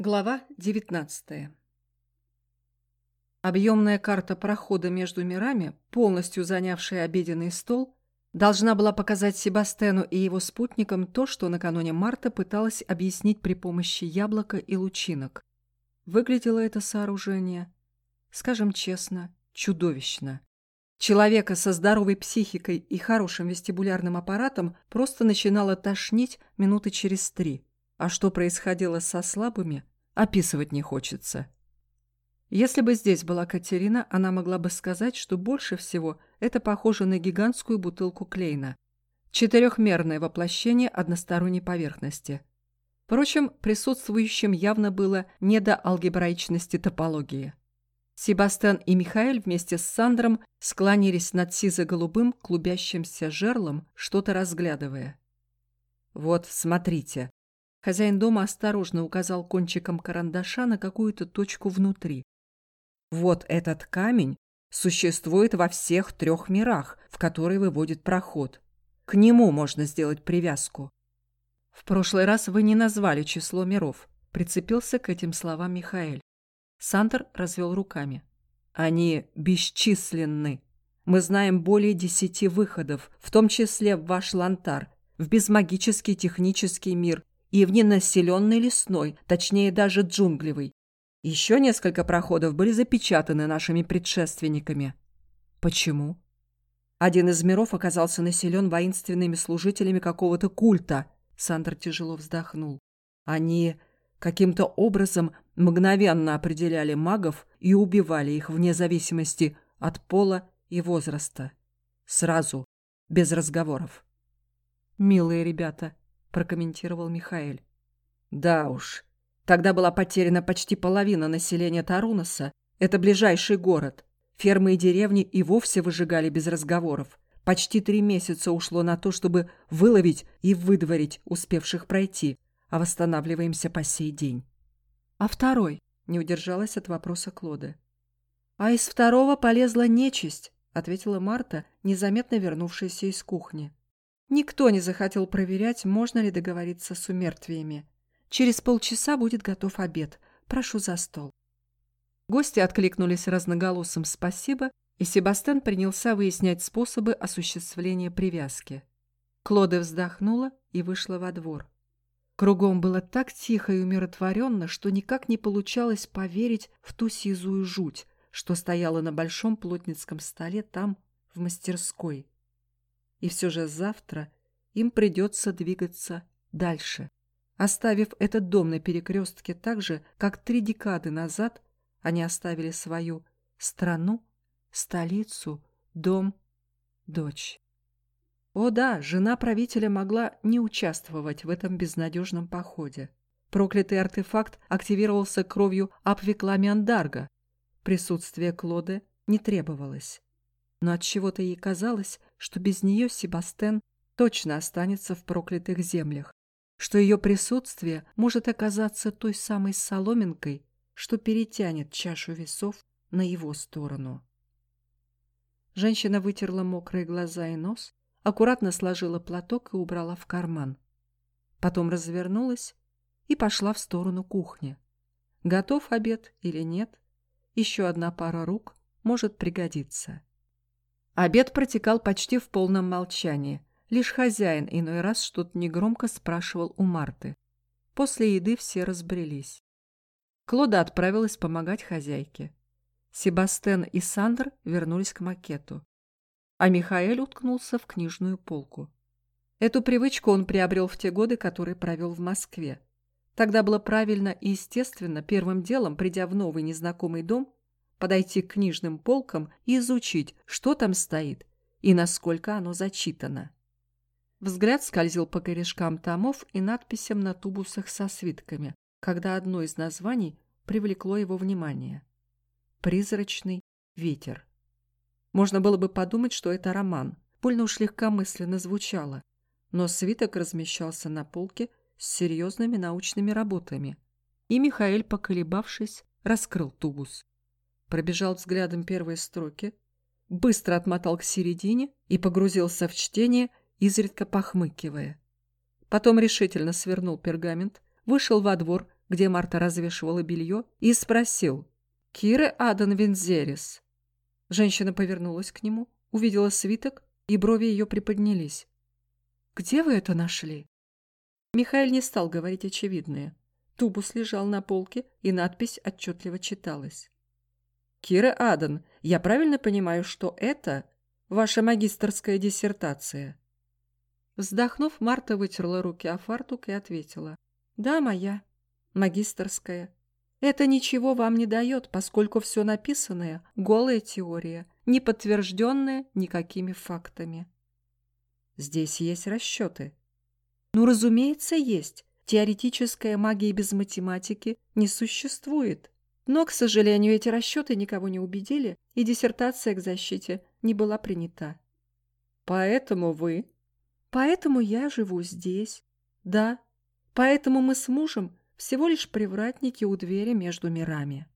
Глава 19 Объемная карта прохода между мирами, полностью занявшая обеденный стол, должна была показать Себастену и его спутникам то, что накануне марта пыталась объяснить при помощи яблока и лучинок. Выглядело это сооружение, скажем честно, чудовищно. Человека со здоровой психикой и хорошим вестибулярным аппаратом просто начинало тошнить минуты через три – а что происходило со слабыми, описывать не хочется. Если бы здесь была Катерина, она могла бы сказать, что больше всего это похоже на гигантскую бутылку Клейна. Четырехмерное воплощение односторонней поверхности. Впрочем, присутствующим явно было не до алгебраичности топологии. Себастьян и Михаил вместе с Сандром склонились над сизо-голубым клубящимся жерлом, что-то разглядывая. «Вот, смотрите», Хозяин дома осторожно указал кончиком карандаша на какую-то точку внутри. Вот этот камень существует во всех трех мирах, в которые выводит проход. К нему можно сделать привязку. В прошлый раз вы не назвали число миров, прицепился к этим словам Михаэль. Сантер развел руками. Они бесчисленны. Мы знаем более десяти выходов, в том числе в ваш лантар, в безмагический технический мир, и в ненаселенный лесной, точнее даже джунглевый. Еще несколько проходов были запечатаны нашими предшественниками. Почему? Один из миров оказался населен воинственными служителями какого-то культа. Сандер тяжело вздохнул. Они каким-то образом мгновенно определяли магов и убивали их вне зависимости от пола и возраста. Сразу, без разговоров. Милые ребята, – прокомментировал Михаэль. «Да уж. Тогда была потеряна почти половина населения Тарунаса. Это ближайший город. Фермы и деревни и вовсе выжигали без разговоров. Почти три месяца ушло на то, чтобы выловить и выдворить успевших пройти, а восстанавливаемся по сей день». «А второй?» – не удержалась от вопроса Клода. «А из второго полезла нечисть», – ответила Марта, незаметно вернувшаяся из кухни. Никто не захотел проверять, можно ли договориться с умертвиями. Через полчаса будет готов обед. Прошу за стол. Гости откликнулись разноголосым «спасибо», и Себастьян принялся выяснять способы осуществления привязки. Клода вздохнула и вышла во двор. Кругом было так тихо и умиротворенно, что никак не получалось поверить в ту сизую жуть, что стояла на большом плотницком столе там, в мастерской. И все же завтра им придется двигаться дальше, оставив этот дом на перекрестке так же, как три декады назад они оставили свою страну, столицу, дом, дочь. О да, жена правителя могла не участвовать в этом безнадежном походе. Проклятый артефакт активировался кровью Апвикламиандарга. Присутствие Клоды не требовалось но от чего то ей казалось, что без нее Себастен точно останется в проклятых землях, что ее присутствие может оказаться той самой соломинкой, что перетянет чашу весов на его сторону. Женщина вытерла мокрые глаза и нос, аккуратно сложила платок и убрала в карман. Потом развернулась и пошла в сторону кухни. Готов обед или нет, еще одна пара рук может пригодиться. Обед протекал почти в полном молчании. Лишь хозяин иной раз что-то негромко спрашивал у Марты. После еды все разбрелись. Клода отправилась помогать хозяйке. Себастен и Сандр вернулись к макету. А Михаэль уткнулся в книжную полку. Эту привычку он приобрел в те годы, которые провел в Москве. Тогда было правильно и естественно первым делом, придя в новый незнакомый дом, подойти к книжным полкам и изучить, что там стоит и насколько оно зачитано. Взгляд скользил по корешкам томов и надписям на тубусах со свитками, когда одно из названий привлекло его внимание. «Призрачный ветер». Можно было бы подумать, что это роман, больно уж легкомысленно звучало, но свиток размещался на полке с серьезными научными работами, и Михаил, поколебавшись, раскрыл тубус пробежал взглядом первые строки, быстро отмотал к середине и погрузился в чтение, изредка похмыкивая. Потом решительно свернул пергамент, вышел во двор, где Марта развешивала белье, и спросил «Кире Адан Вензерис». Женщина повернулась к нему, увидела свиток, и брови ее приподнялись. «Где вы это нашли?» Михаил не стал говорить очевидное. Тубус лежал на полке, и надпись отчетливо читалась. «Кира Адан, я правильно понимаю, что это ваша магистрская диссертация?» Вздохнув, Марта вытерла руки о фартук и ответила. «Да, моя. Магистрская. Это ничего вам не дает, поскольку все написанное – голая теория, не подтвержденная никакими фактами». «Здесь есть расчеты». «Ну, разумеется, есть. Теоретическая магия без математики не существует. Но, к сожалению, эти расчеты никого не убедили, и диссертация к защите не была принята». «Поэтому вы Поэтому я живу здесь. Да, поэтому мы с мужем всего лишь привратники у двери между мирами.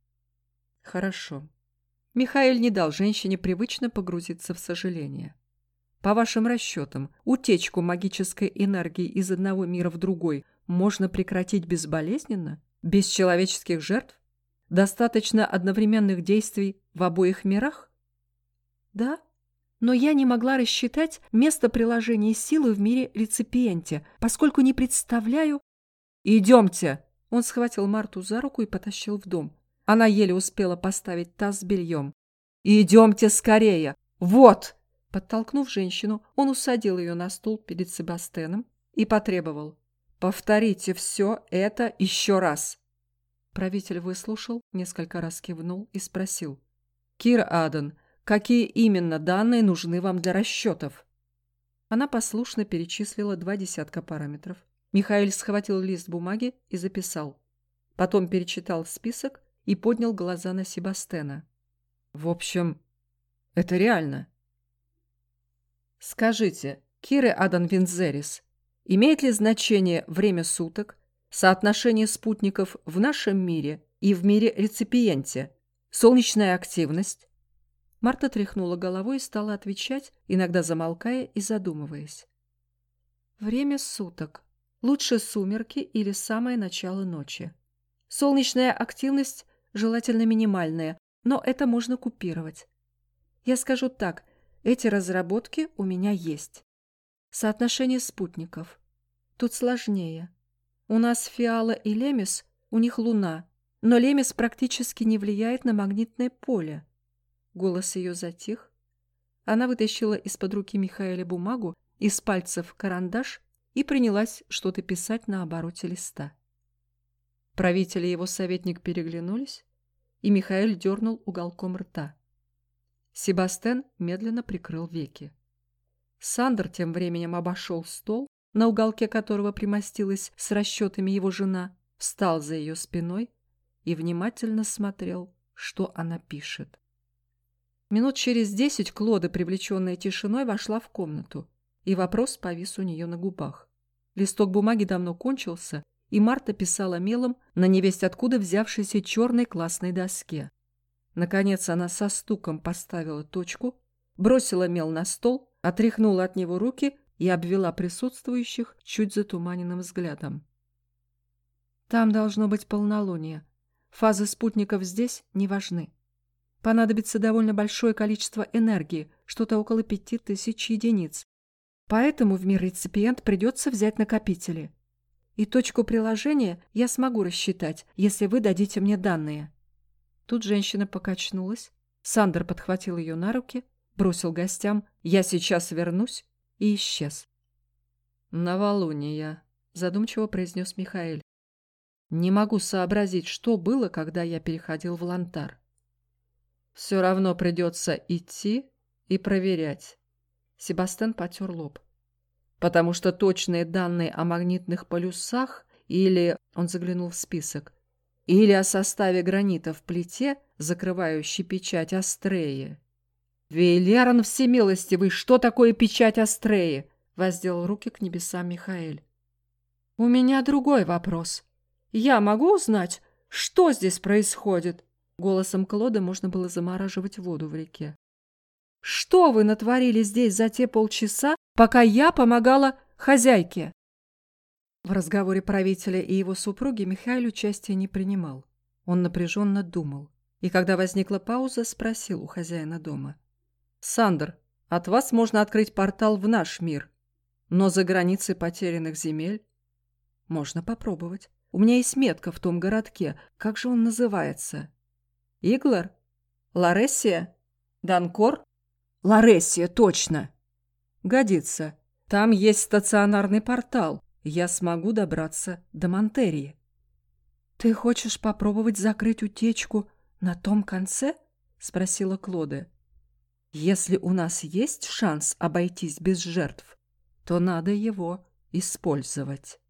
Хорошо. Михаил не дал женщине привычно погрузиться в сожаление. По вашим расчетам, утечку магической энергии из одного мира в другой можно прекратить безболезненно, без человеческих жертв? Достаточно одновременных действий в обоих мирах? Да, но я не могла рассчитать место приложения силы в мире реципиенте, поскольку не представляю... «Идемте!» Он схватил Марту за руку и потащил в дом. Она еле успела поставить таз с бельем. «Идемте скорее! Вот!» Подтолкнув женщину, он усадил ее на стул перед Себастеном и потребовал. «Повторите все это еще раз!» Правитель выслушал, несколько раз кивнул и спросил. «Кир Аден, Какие именно данные нужны вам для расчетов?» Она послушно перечислила два десятка параметров. Михаил схватил лист бумаги и записал. Потом перечитал список и поднял глаза на Себастена. «В общем, это реально». «Скажите, Кире Адан Винзерис, имеет ли значение время суток, соотношение спутников в нашем мире и в мире реципиенте, солнечная активность, Марта тряхнула головой и стала отвечать, иногда замолкая и задумываясь. Время суток. Лучше сумерки или самое начало ночи. Солнечная активность желательно минимальная, но это можно купировать. Я скажу так, эти разработки у меня есть. Соотношение спутников. Тут сложнее. У нас Фиала и Лемис, у них Луна, но Лемис практически не влияет на магнитное поле. Голос ее затих. Она вытащила из-под руки Михаэля бумагу, из пальцев карандаш и принялась что-то писать на обороте листа. Правитель и его советник переглянулись, и Михаил дернул уголком рта. Себастьян медленно прикрыл веки. Сандер тем временем обошел стол, на уголке которого примостилась с расчетами его жена, встал за ее спиной и внимательно смотрел, что она пишет. Минут через десять Клода, привлеченная тишиной, вошла в комнату, и вопрос повис у нее на губах. Листок бумаги давно кончился, и Марта писала мелом на невесть откуда взявшейся черной классной доске. Наконец она со стуком поставила точку, бросила мел на стол, отряхнула от него руки и обвела присутствующих чуть затуманенным взглядом. «Там должно быть полнолуние. Фазы спутников здесь не важны понадобится довольно большое количество энергии, что-то около пяти тысяч единиц. Поэтому в мир реципиент придется взять накопители. И точку приложения я смогу рассчитать, если вы дадите мне данные. Тут женщина покачнулась. Сандер подхватил ее на руки, бросил гостям «Я сейчас вернусь» и исчез. «Новолуние», — задумчиво произнес Михаил. «Не могу сообразить, что было, когда я переходил в Лантар. Все равно придется идти и проверять. Себастьян потер лоб. Потому что точные данные о магнитных полюсах или, он заглянул в список, или о составе гранита в плите, закрывающей печать Астреи. «Вейлерон всемилостивый, что такое печать Астреи?» воздел руки к небесам Михаэль. «У меня другой вопрос. Я могу узнать, что здесь происходит?» Голосом Клода можно было замораживать воду в реке. «Что вы натворили здесь за те полчаса, пока я помогала хозяйке?» В разговоре правителя и его супруги Михаил участия не принимал. Он напряженно думал. И когда возникла пауза, спросил у хозяина дома. «Сандер, от вас можно открыть портал в наш мир, но за границей потерянных земель можно попробовать. У меня есть метка в том городке. Как же он называется? Иглар? Ларессия? Данкор? Ларессия, точно. Годится. Там есть стационарный портал. Я смогу добраться до Монтерии. Ты хочешь попробовать закрыть утечку на том конце? Спросила Клоде. Если у нас есть шанс обойтись без жертв, то надо его использовать.